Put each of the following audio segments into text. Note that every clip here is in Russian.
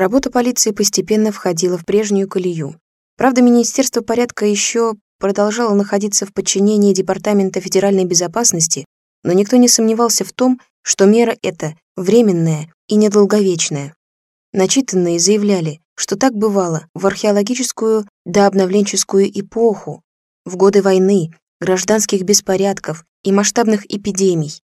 Работа полиции постепенно входила в прежнюю колею. Правда, Министерство порядка еще продолжало находиться в подчинении Департамента федеральной безопасности, но никто не сомневался в том, что мера эта временная и недолговечная. Начитанные заявляли, что так бывало в археологическую да обновленческую эпоху, в годы войны, гражданских беспорядков и масштабных эпидемий.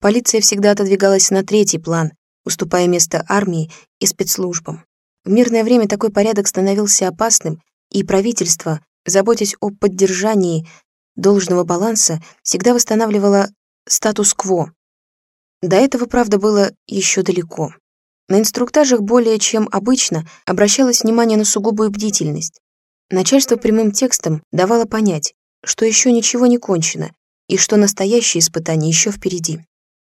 Полиция всегда отодвигалась на третий план, уступая место армии и спецслужбам. В мирное время такой порядок становился опасным, и правительство, заботясь о поддержании должного баланса, всегда восстанавливало статус-кво. До этого, правда, было еще далеко. На инструктажах более чем обычно обращалось внимание на сугубую бдительность. Начальство прямым текстом давало понять, что еще ничего не кончено и что настоящее испытание еще впереди.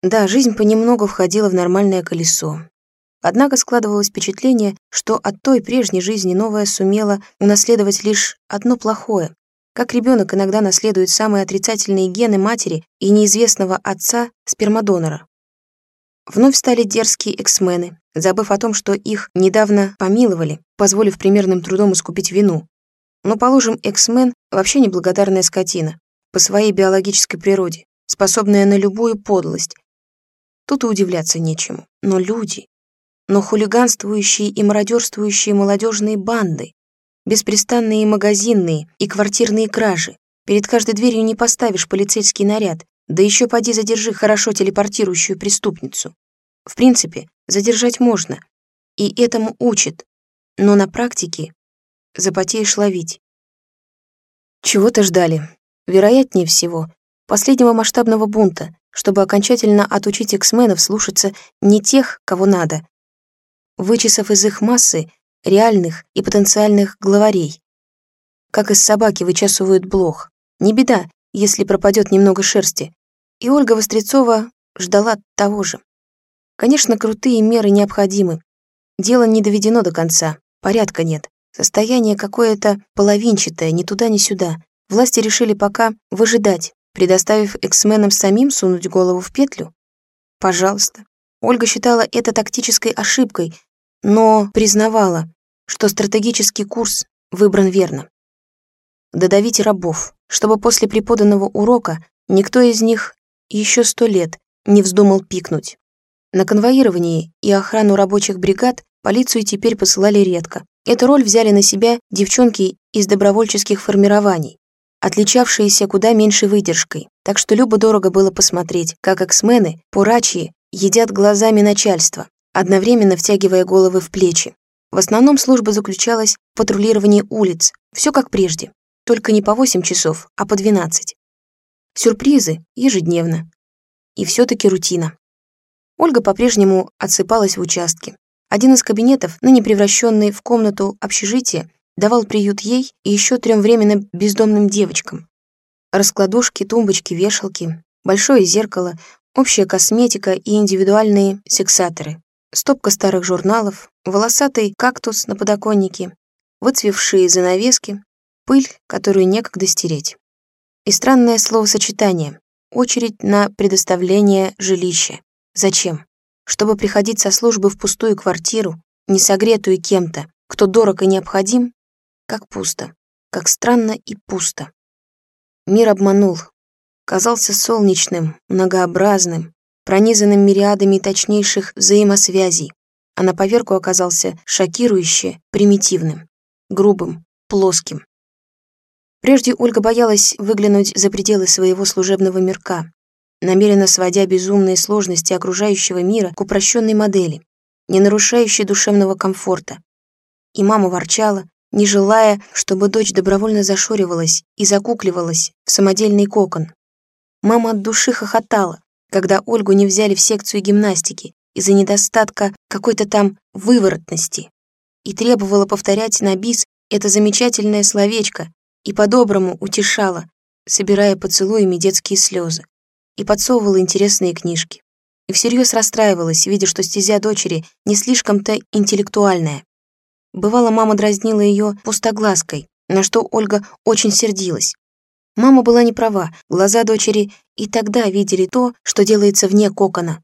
Да, жизнь понемногу входила в нормальное колесо. Однако складывалось впечатление, что от той прежней жизни новая сумела унаследовать лишь одно плохое. Как ребенок иногда наследует самые отрицательные гены матери и неизвестного отца спермодонора. Вновь стали дерзкие эксмены, забыв о том, что их недавно помиловали, позволив примерным трудом искупить вину. Но, положим, эксмен — вообще неблагодарная скотина, по своей биологической природе, способная на любую подлость. Тут и удивляться нечему. Но люди, но хулиганствующие и мародерствующие молодежные банды, беспрестанные магазинные и квартирные кражи. Перед каждой дверью не поставишь полицейский наряд, да еще поди задержи хорошо телепортирующую преступницу. В принципе, задержать можно, и этому учат, но на практике запотеешь ловить. Чего-то ждали. Вероятнее всего, последнего масштабного бунта, чтобы окончательно отучить эксменов слушаться не тех, кого надо, вычесав из их массы реальных и потенциальных главарей. Как из собаки вычесывают блох. Не беда, если пропадет немного шерсти. И Ольга Вострецова ждала того же. Конечно, крутые меры необходимы. Дело не доведено до конца, порядка нет. Состояние какое-то половинчатое, ни туда, ни сюда. Власти решили пока выжидать, предоставив эксменам самим сунуть голову в петлю. Пожалуйста. Ольга считала это тактической ошибкой, но признавала, что стратегический курс выбран верно. Додавить рабов, чтобы после преподанного урока никто из них еще сто лет не вздумал пикнуть. На конвоировании и охрану рабочих бригад полицию теперь посылали редко. Эту роль взяли на себя девчонки из добровольческих формирований, отличавшиеся куда меньшей выдержкой, так что любо-дорого было посмотреть, как эксмены, пурачьи, едят глазами начальства, одновременно втягивая головы в плечи. В основном служба заключалась в патрулировании улиц, все как прежде, только не по 8 часов, а по 12. Сюрпризы ежедневно. И все-таки рутина. Ольга по-прежнему отсыпалась в участке. Один из кабинетов, ныне превращенный в комнату общежития, давал приют ей и еще трем временно бездомным девочкам. Раскладушки, тумбочки, вешалки, большое зеркало, общая косметика и индивидуальные сексаторы стопка старых журналов, волосатый кактус на подоконнике, выцвевшие занавески, пыль, которую некогда стереть. И странное словосочетание — очередь на предоставление жилища. Зачем? Чтобы приходить со службы в пустую квартиру, не согретую кем-то, кто дорог и необходим? Как пусто, как странно и пусто. Мир обманул, казался солнечным, многообразным, пронизанным мириадами точнейших взаимосвязей, а на поверку оказался шокирующе примитивным, грубым, плоским. Прежде Ольга боялась выглянуть за пределы своего служебного мирка, намеренно сводя безумные сложности окружающего мира к упрощенной модели, не нарушающей душевного комфорта. И мама ворчала, не желая, чтобы дочь добровольно зашоривалась и закукливалась в самодельный кокон. Мама от души хохотала, когда Ольгу не взяли в секцию гимнастики из-за недостатка какой-то там выворотности и требовала повторять на бис это замечательное словечко и по-доброму утешала, собирая поцелуями детские слезы, и подсовывала интересные книжки. И всерьез расстраивалась, видя, что стезя дочери не слишком-то интеллектуальная. Бывало, мама дразнила ее пустоглазкой, на что Ольга очень сердилась. Мама была не права, глаза дочери и тогда видели то, что делается вне кокона.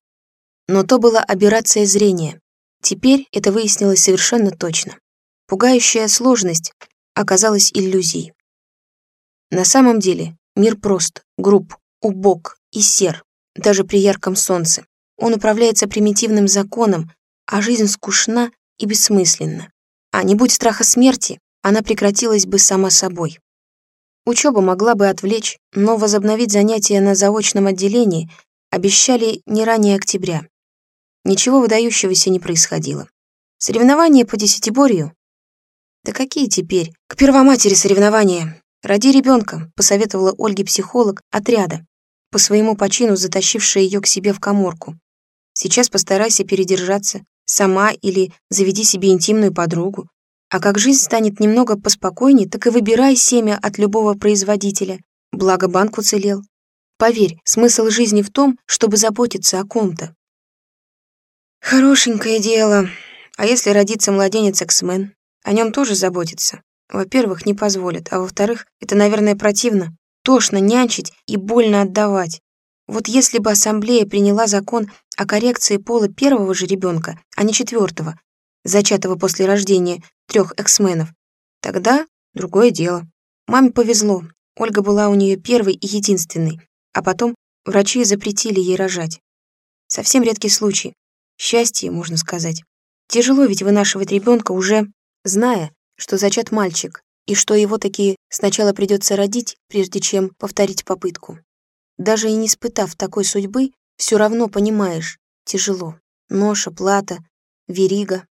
Но то была аберрация зрения. Теперь это выяснилось совершенно точно. Пугающая сложность оказалась иллюзией. На самом деле мир прост, груб, убог и сер, даже при ярком солнце. Он управляется примитивным законом, а жизнь скучна и бессмысленна. А не будь страха смерти, она прекратилась бы сама собой. Учеба могла бы отвлечь, но возобновить занятия на заочном отделении обещали не ранее октября. Ничего выдающегося не происходило. Соревнования по десятиборью? Да какие теперь? К первоматери соревнования. Ради ребенка, посоветовала Ольге психолог отряда, по своему почину затащившая ее к себе в коморку. Сейчас постарайся передержаться, сама или заведи себе интимную подругу. А как жизнь станет немного поспокойнее, так и выбирай семя от любого производителя. Благо банк уцелел. Поверь, смысл жизни в том, чтобы заботиться о ком-то. Хорошенькое дело. А если родится младенец Эксмен? О нем тоже заботиться. Во-первых, не позволят, а во-вторых, это, наверное, противно. Тошно нянчить и больно отдавать. Вот если бы ассамблея приняла закон о коррекции пола первого же ребенка, а не четвертого, зачатого после рождения трех эксменов, тогда другое дело. Маме повезло, Ольга была у нее первой и единственной, а потом врачи запретили ей рожать. Совсем редкий случай. Счастье, можно сказать. Тяжело ведь вынашивать ребенка уже, зная, что зачат мальчик, и что его таки сначала придется родить, прежде чем повторить попытку. Даже и не испытав такой судьбы, все равно понимаешь, тяжело. Ноша, плата, верига.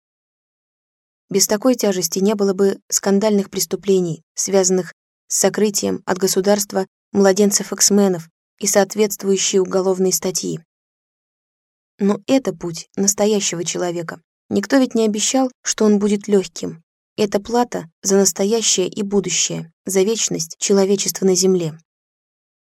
Без такой тяжести не было бы скандальных преступлений, связанных с сокрытием от государства младенцев-эксменов и соответствующие уголовные статьи. Но это путь настоящего человека. Никто ведь не обещал, что он будет легким. Это плата за настоящее и будущее, за вечность человечества на Земле.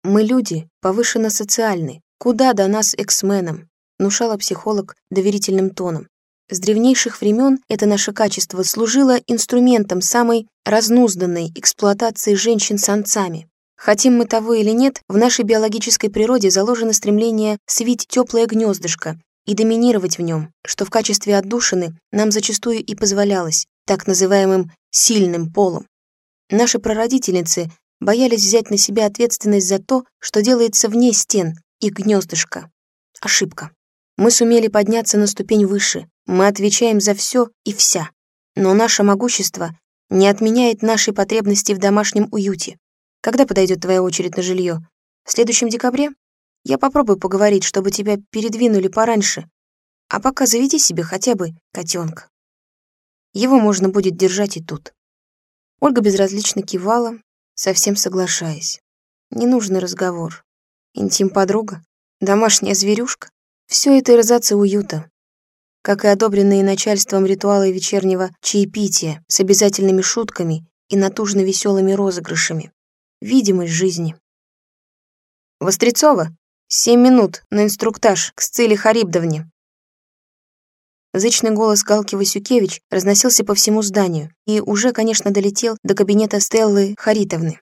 Мы люди, повышенно социальны. Куда до нас эксменам? Внушала психолог доверительным тоном. С древнейших времен это наше качество служило инструментом самой разнузданной эксплуатации женщин самцами. Хотим мы того или нет, в нашей биологической природе заложено стремление свить теплое гнездышко и доминировать в нем, что в качестве отдушины нам зачастую и позволялось, так называемым «сильным полом». Наши прародительницы боялись взять на себя ответственность за то, что делается вне стен, их гнездышка. Ошибка. Мы сумели подняться на ступень выше, мы отвечаем за все и вся. Но наше могущество не отменяет нашей потребности в домашнем уюте. Когда подойдет твоя очередь на жилье? В следующем декабре? Я попробую поговорить, чтобы тебя передвинули пораньше. А пока заведи себе хотя бы котенка. Его можно будет держать и тут. Ольга безразлично кивала, совсем соглашаясь. Ненужный разговор. Интим-подруга, домашняя зверюшка. Все это эрзация уюта. Как и одобренные начальством ритуалы вечернего чаепития с обязательными шутками и натужно веселыми розыгрышами. Видимость жизни. Вострецова, семь минут на инструктаж к Сциле Харибдовне. Зычный голос Галки Васюкевич разносился по всему зданию и уже, конечно, долетел до кабинета Стеллы Харитовны.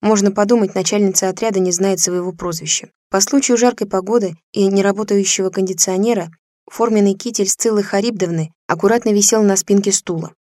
Можно подумать, начальница отряда не знает своего прозвища. По случаю жаркой погоды и неработающего кондиционера форменный китель Сциллы Харибдовны аккуратно висел на спинке стула.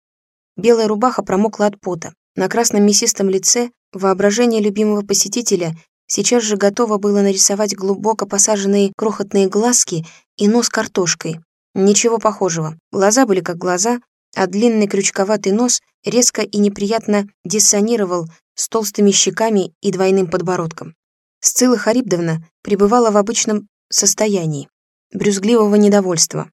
Белая рубаха промокла от пота. На красном мясистом лице воображение любимого посетителя сейчас же готово было нарисовать глубоко посаженные крохотные глазки и нос картошкой, Ничего похожего. Глаза были как глаза, а длинный крючковатый нос резко и неприятно диссонировал с толстыми щеками и двойным подбородком. Сцилла Харибдовна пребывала в обычном состоянии, брюзгливого недовольства.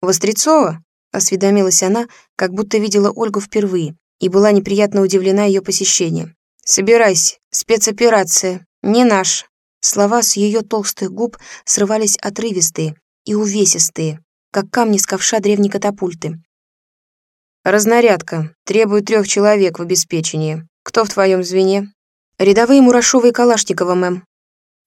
«Вострецова?» — осведомилась она, как будто видела Ольгу впервые, и была неприятно удивлена ее посещением. «Собирайся, спецоперация, не наш». Слова с ее толстых губ срывались отрывистые и увесистые, как камни с ковша древней катапульты. «Разнарядка. Требует трех человек в обеспечении. Кто в твоем звене?» «Рядовые Мурашова и Калашникова, мэм».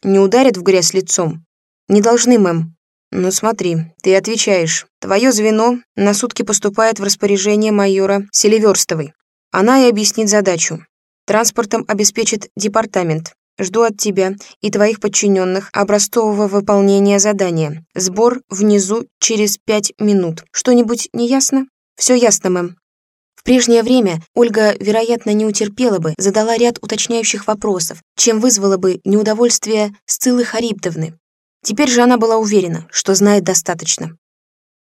«Не ударят в грязь лицом?» «Не должны, мэм». «Ну смотри, ты отвечаешь. Твое звено на сутки поступает в распоряжение майора Селиверстовой. Она и объяснит задачу. Транспортом обеспечит департамент. Жду от тебя и твоих подчиненных образцового выполнения задания. Сбор внизу через пять минут. Что-нибудь не ясно? Все ясно, мэм. В прежнее время Ольга, вероятно, не утерпела бы, задала ряд уточняющих вопросов, чем вызвала бы неудовольствие Сциллы Харибдовны. Теперь же она была уверена, что знает достаточно.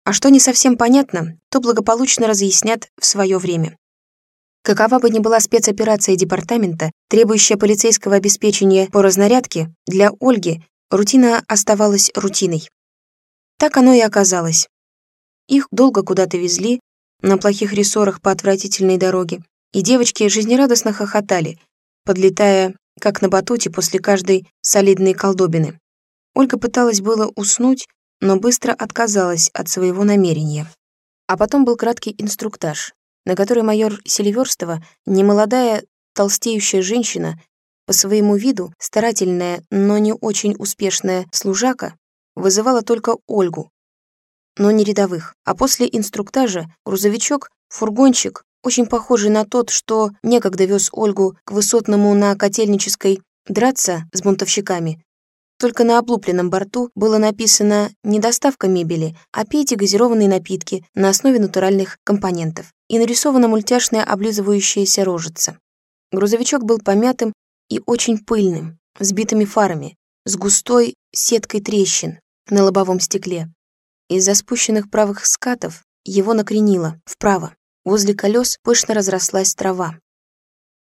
А что не совсем понятно, то благополучно разъяснят в свое время. Какова бы ни была спецоперация департамента, требующая полицейского обеспечения по разнарядке, для Ольги рутина оставалась рутиной. Так оно и оказалось. Их долго куда-то везли, на плохих рессорах по отвратительной дороге, и девочки жизнерадостно хохотали, подлетая, как на батуте после каждой солидной колдобины. Ольга пыталась было уснуть, но быстро отказалась от своего намерения. А потом был краткий инструктаж, на который майор Селиверстова, немолодая толстеющая женщина, по своему виду старательная, но не очень успешная служака, вызывала только Ольгу, но не рядовых. А после инструктажа грузовичок, фургончик, очень похожий на тот, что некогда вез Ольгу к высотному на Котельнической драться с бунтовщиками, только на облупленном борту было написано не доставка мебели, а пейте газированные напитки на основе натуральных компонентов. И нарисована мультяшная облизывающаяся рожица. Грузовичок был помятым и очень пыльным, с битыми фарами, с густой сеткой трещин на лобовом стекле. Из-за спущенных правых скатов его накренило вправо. Возле колес пышно разрослась трава.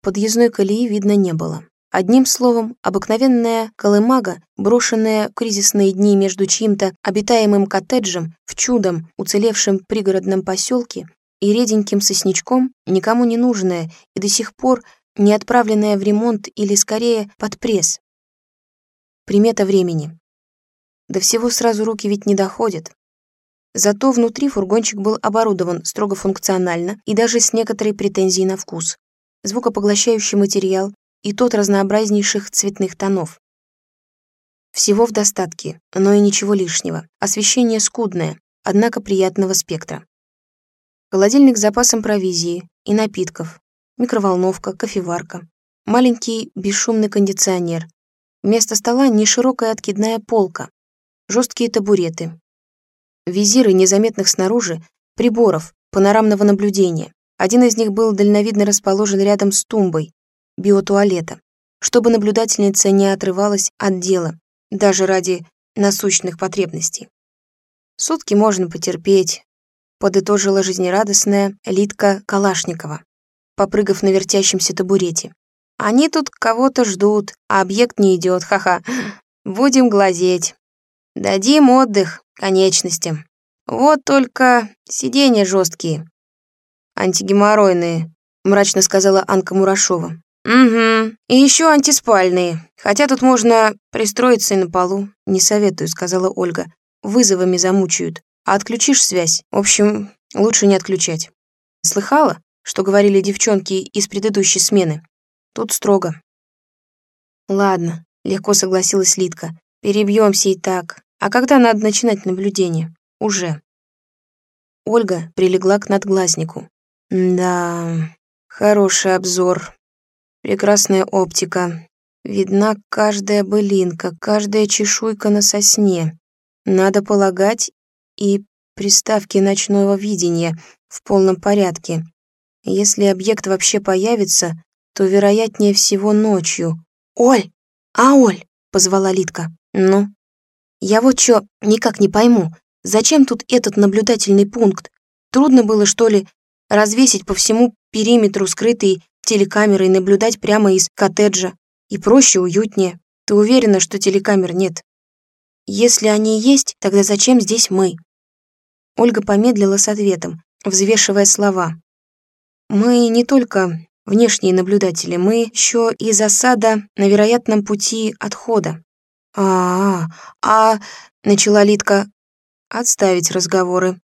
Подъездной колеи видно не было. Одним словом, обыкновенная колымага, брошенная в кризисные дни между чьим-то обитаемым коттеджем в чудом уцелевшем пригородном поселке и реденьким сосничком, никому не нужная и до сих пор не отправленная в ремонт или, скорее, под пресс. Примета времени. До всего сразу руки ведь не доходят. Зато внутри фургончик был оборудован строго функционально и даже с некоторой претензией на вкус. Звукопоглощающий материал, и тот разнообразнейших цветных тонов. Всего в достатке, но и ничего лишнего. Освещение скудное, однако приятного спектра. Холодильник с запасом провизии и напитков, микроволновка, кофеварка, маленький бесшумный кондиционер. Вместо стола неширокая откидная полка, жесткие табуреты. Визиры незаметных снаружи приборов панорамного наблюдения. Один из них был дальновидно расположен рядом с тумбой, биотуалета, чтобы наблюдательница не отрывалась от дела, даже ради насущных потребностей. Сутки можно потерпеть, подытожила жизнерадостная Литка Калашникова, попрыгав на вертящемся табурете. Они тут кого-то ждут, а объект не идет, ха-ха. Будем глазеть. Дадим отдых конечностям. Вот только сиденья жесткие. Антигеморройные, мрачно сказала Анка Мурашова. «Угу. И еще антиспальные. Хотя тут можно пристроиться и на полу. Не советую», — сказала Ольга. «Вызовами замучают. А отключишь связь? В общем, лучше не отключать». «Слыхала, что говорили девчонки из предыдущей смены? Тут строго». «Ладно», — легко согласилась Литка. «Перебьемся и так. А когда надо начинать наблюдение? Уже». Ольга прилегла к надглазнику. «Да, хороший обзор», Прекрасная оптика. Видна каждая былинка, каждая чешуйка на сосне. Надо полагать, и приставки ночного видения в полном порядке. Если объект вообще появится, то вероятнее всего ночью. «Оль! А, Оль!» — позвала Литка. «Ну?» «Я вот чё никак не пойму, зачем тут этот наблюдательный пункт? Трудно было, что ли, развесить по всему периметру скрытый телекамерой наблюдать прямо из коттеджа. И проще, уютнее. Ты уверена, что телекамер нет? Если они есть, тогда зачем здесь мы? Ольга помедлила с ответом, взвешивая слова. Мы не только внешние наблюдатели, мы еще и засада на вероятном пути отхода. А, -а, -а, начала Литка. Отставить разговоры.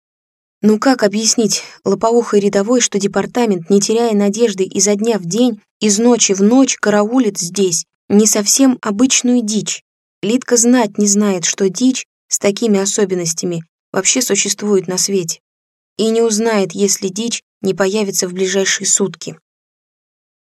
Ну как объяснить лопоухой рядовой, что департамент, не теряя надежды изо дня в день, из ночи в ночь караулит здесь не совсем обычную дичь? Литка знать не знает, что дичь с такими особенностями вообще существует на свете. И не узнает, если дичь не появится в ближайшие сутки.